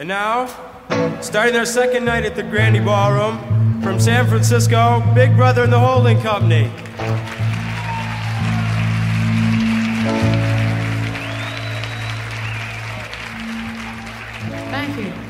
And now, starting their second night at the Grande Ballroom, from San Francisco, Big Brother and the Holding Company. Thank you.